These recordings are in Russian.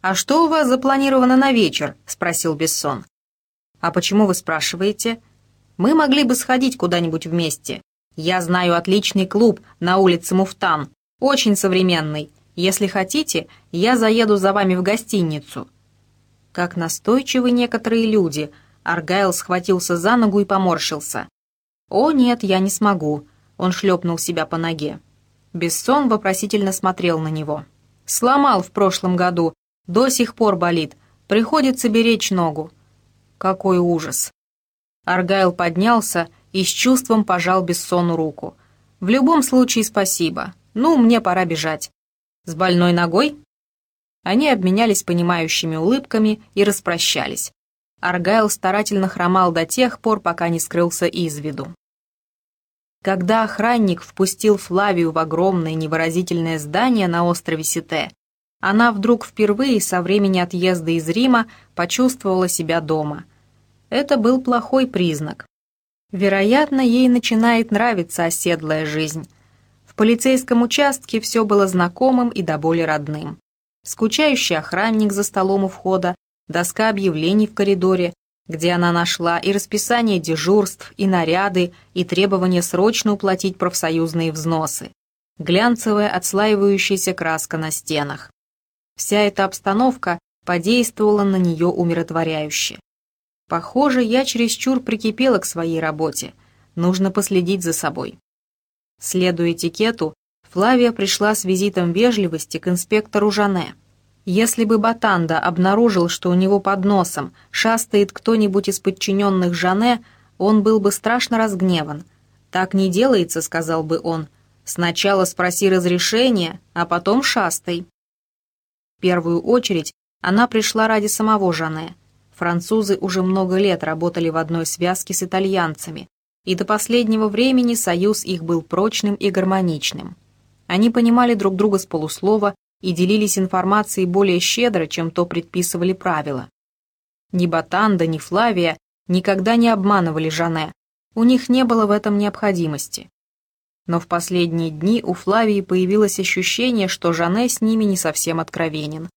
«А что у вас запланировано на вечер?» — спросил Бессон. «А почему вы спрашиваете?» «Мы могли бы сходить куда-нибудь вместе. Я знаю отличный клуб на улице Муфтан, очень современный. Если хотите, я заеду за вами в гостиницу». Как настойчивы некоторые люди. Аргайл схватился за ногу и поморщился. «О, нет, я не смогу», — он шлепнул себя по ноге. Бессон вопросительно смотрел на него. «Сломал в прошлом году, до сих пор болит. Приходится беречь ногу. Какой ужас. Аргайл поднялся и с чувством пожал Бессону руку. В любом случае спасибо. Ну, мне пора бежать. С больной ногой? Они обменялись понимающими улыбками и распрощались. Аргайл старательно хромал до тех пор, пока не скрылся из виду. Когда охранник впустил Флавию в огромное невыразительное здание на острове Сите, она вдруг впервые со времени отъезда из Рима почувствовала себя дома. Это был плохой признак. Вероятно, ей начинает нравиться оседлая жизнь. В полицейском участке все было знакомым и до боли родным. Скучающий охранник за столом у входа, доска объявлений в коридоре, где она нашла и расписание дежурств, и наряды, и требование срочно уплатить профсоюзные взносы, глянцевая отслаивающаяся краска на стенах. Вся эта обстановка подействовала на нее умиротворяюще. Похоже, я чересчур прикипела к своей работе. Нужно последить за собой. Следуя этикету, Флавия пришла с визитом вежливости к инспектору Жане. Если бы Батанда обнаружил, что у него под носом шастает кто-нибудь из подчиненных Жане, он был бы страшно разгневан. «Так не делается», — сказал бы он. «Сначала спроси разрешения, а потом шастай». В первую очередь она пришла ради самого Жане. Французы уже много лет работали в одной связке с итальянцами, и до последнего времени союз их был прочным и гармоничным. Они понимали друг друга с полуслова и делились информацией более щедро, чем то предписывали правила. Ни Батанда, ни Флавия никогда не обманывали Жане, у них не было в этом необходимости но в последние дни у Флавии появилось ощущение, что Жане с ними не совсем откровенен.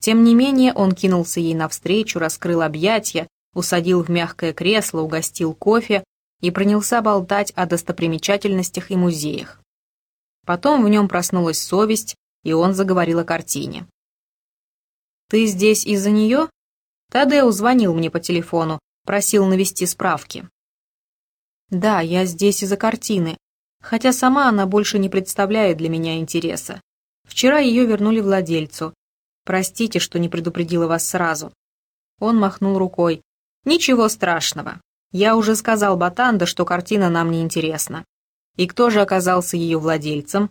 Тем не менее он кинулся ей навстречу, раскрыл объятия, усадил в мягкое кресло, угостил кофе и принялся болтать о достопримечательностях и музеях. Потом в нем проснулась совесть, и он заговорил о картине. «Ты здесь из-за нее?» Тадео звонил мне по телефону, просил навести справки. «Да, я здесь из-за картины хотя сама она больше не представляет для меня интереса. Вчера ее вернули владельцу. Простите, что не предупредила вас сразу. Он махнул рукой. Ничего страшного. Я уже сказал Батанда, что картина нам не интересна. И кто же оказался ее владельцем?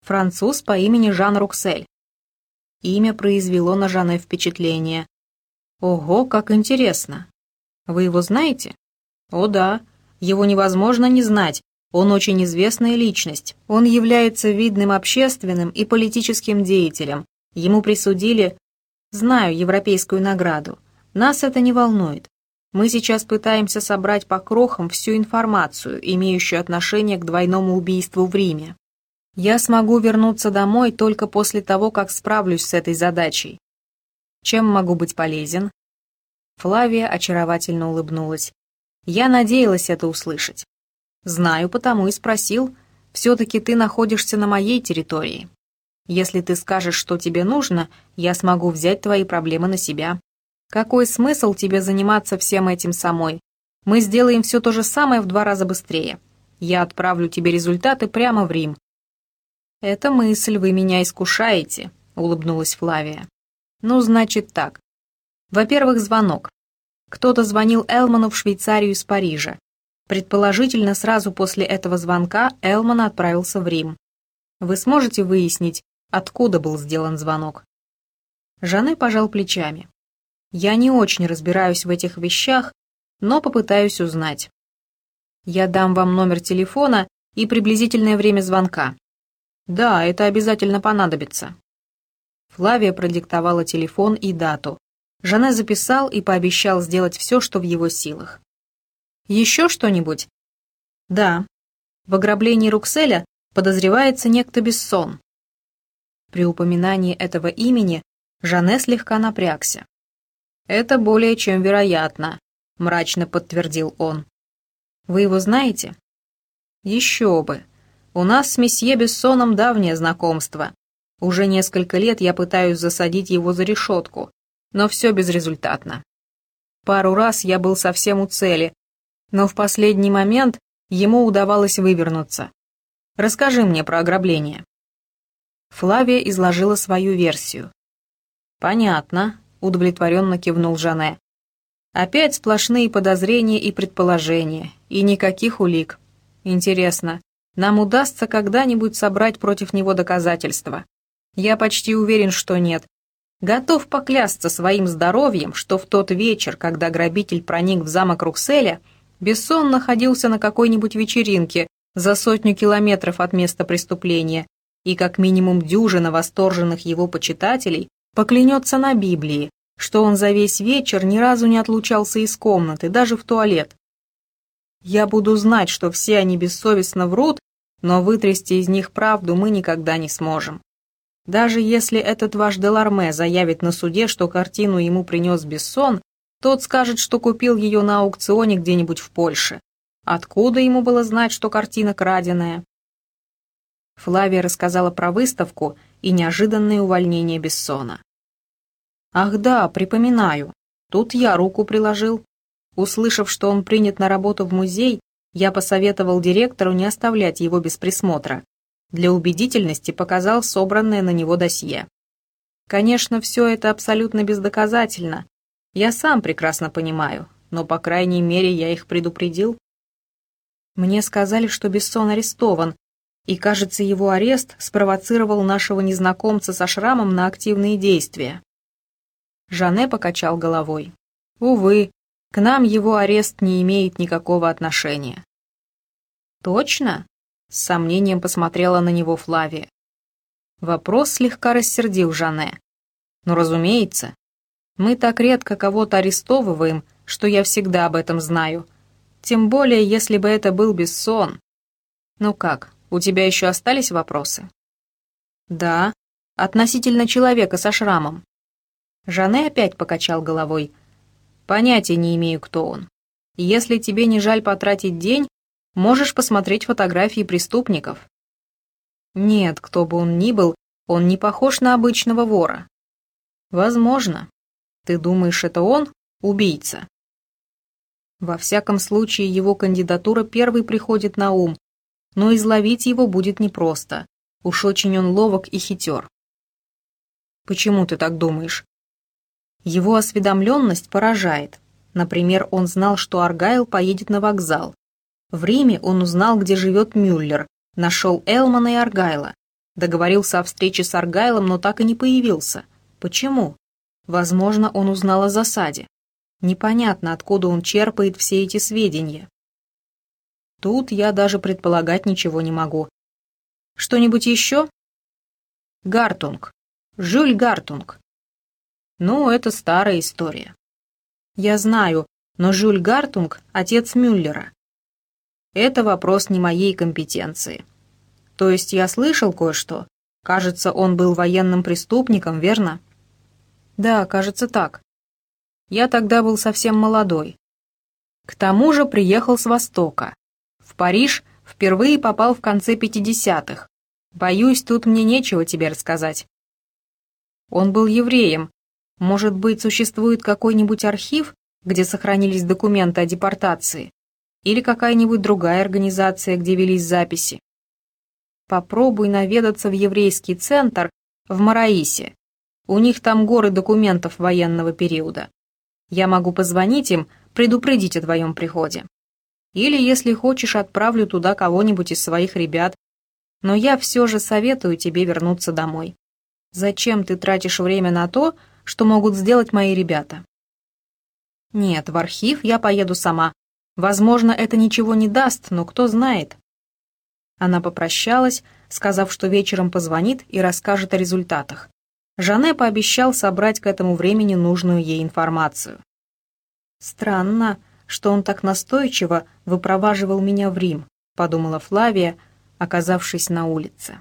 Француз по имени Жан Руксель. Имя произвело на Жанне впечатление. Ого, как интересно. Вы его знаете? О да, его невозможно не знать, он очень известная личность. Он является видным общественным и политическим деятелем. Ему присудили, знаю, европейскую награду. Нас это не волнует. Мы сейчас пытаемся собрать по крохам всю информацию, имеющую отношение к двойному убийству в Риме. Я смогу вернуться домой только после того, как справлюсь с этой задачей. Чем могу быть полезен? Флавия очаровательно улыбнулась. Я надеялась это услышать. «Знаю, потому и спросил. Все-таки ты находишься на моей территории. Если ты скажешь, что тебе нужно, я смогу взять твои проблемы на себя. Какой смысл тебе заниматься всем этим самой? Мы сделаем все то же самое в два раза быстрее. Я отправлю тебе результаты прямо в Рим». «Это мысль, вы меня искушаете», — улыбнулась Флавия. «Ну, значит так. Во-первых, звонок. Кто-то звонил Элману в Швейцарию из Парижа. Предположительно, сразу после этого звонка Элман отправился в Рим. Вы сможете выяснить, откуда был сделан звонок? Жанне пожал плечами. Я не очень разбираюсь в этих вещах, но попытаюсь узнать. Я дам вам номер телефона и приблизительное время звонка. Да, это обязательно понадобится. Флавия продиктовала телефон и дату. Жанне записал и пообещал сделать все, что в его силах. Еще что-нибудь? Да. В ограблении Рукселя подозревается некто Бессон. При упоминании этого имени Жанне слегка напрягся. «Это более чем вероятно», — мрачно подтвердил он. «Вы его знаете?» «Еще бы. У нас с месье Бессоном давнее знакомство. Уже несколько лет я пытаюсь засадить его за решетку, но все безрезультатно. Пару раз я был совсем у цели, но в последний момент ему удавалось вывернуться. Расскажи мне про ограбление». Флавия изложила свою версию. «Понятно», — удовлетворенно кивнул Жане. «Опять сплошные подозрения и предположения, и никаких улик. Интересно, нам удастся когда-нибудь собрать против него доказательства? Я почти уверен, что нет. Готов поклясться своим здоровьем, что в тот вечер, когда грабитель проник в замок Рукселя, Бессон находился на какой-нибудь вечеринке за сотню километров от места преступления, и как минимум дюжина восторженных его почитателей поклянется на Библии, что он за весь вечер ни разу не отлучался из комнаты, даже в туалет. Я буду знать, что все они бессовестно врут, но вытрясти из них правду мы никогда не сможем. Даже если этот ваш Деларме заявит на суде, что картину ему принес Бессон, тот скажет, что купил ее на аукционе где-нибудь в Польше. Откуда ему было знать, что картина краденая? Флавия рассказала про выставку и неожиданное увольнение Бессона. «Ах да, припоминаю. Тут я руку приложил. Услышав, что он принят на работу в музей, я посоветовал директору не оставлять его без присмотра. Для убедительности показал собранное на него досье. Конечно, все это абсолютно бездоказательно. Я сам прекрасно понимаю, но, по крайней мере, я их предупредил. Мне сказали, что Бессон арестован, и, кажется, его арест спровоцировал нашего незнакомца со шрамом на активные действия. Жане покачал головой. Увы, к нам его арест не имеет никакого отношения. Точно? С сомнением посмотрела на него Флавия. Вопрос слегка рассердил Жане. Ну, разумеется. Мы так редко кого-то арестовываем, что я всегда об этом знаю. Тем более, если бы это был Бессон. Ну как, у тебя еще остались вопросы? Да, относительно человека со шрамом. Жане опять покачал головой. Понятия не имею, кто он. Если тебе не жаль потратить день, можешь посмотреть фотографии преступников. Нет, кто бы он ни был, он не похож на обычного вора. Возможно. Ты думаешь, это он, убийца? Во всяком случае, его кандидатура первой приходит на ум, но изловить его будет непросто. Уж очень он ловок и хитер. Почему ты так думаешь? Его осведомленность поражает. Например, он знал, что Аргайл поедет на вокзал. В Риме он узнал, где живет Мюллер, нашел Элмана и Аргайла. Договорился о встрече с Аргайлом, но так и не появился. Почему? Возможно, он узнал о засаде. Непонятно, откуда он черпает все эти сведения. Тут я даже предполагать ничего не могу. Что-нибудь еще? Гартунг. Жюль Гартунг. Ну, это старая история. Я знаю, но Жюль Гартунг — отец Мюллера. Это вопрос не моей компетенции. То есть я слышал кое-что. Кажется, он был военным преступником, верно? Да, кажется так. Я тогда был совсем молодой. К тому же приехал с Востока. В Париж впервые попал в конце 50-х. Боюсь, тут мне нечего тебе рассказать. Он был евреем. Может быть, существует какой-нибудь архив, где сохранились документы о депортации? Или какая-нибудь другая организация, где велись записи? Попробуй наведаться в еврейский центр в Мараисе. У них там горы документов военного периода. Я могу позвонить им, предупредить о твоем приходе. Или, если хочешь, отправлю туда кого-нибудь из своих ребят. Но я все же советую тебе вернуться домой. Зачем ты тратишь время на то, что могут сделать мои ребята? Нет, в архив я поеду сама. Возможно, это ничего не даст, но кто знает. Она попрощалась, сказав, что вечером позвонит и расскажет о результатах. Жане пообещал собрать к этому времени нужную ей информацию. Странно, что он так настойчиво выпроваживал меня в Рим», — подумала Флавия, оказавшись на улице.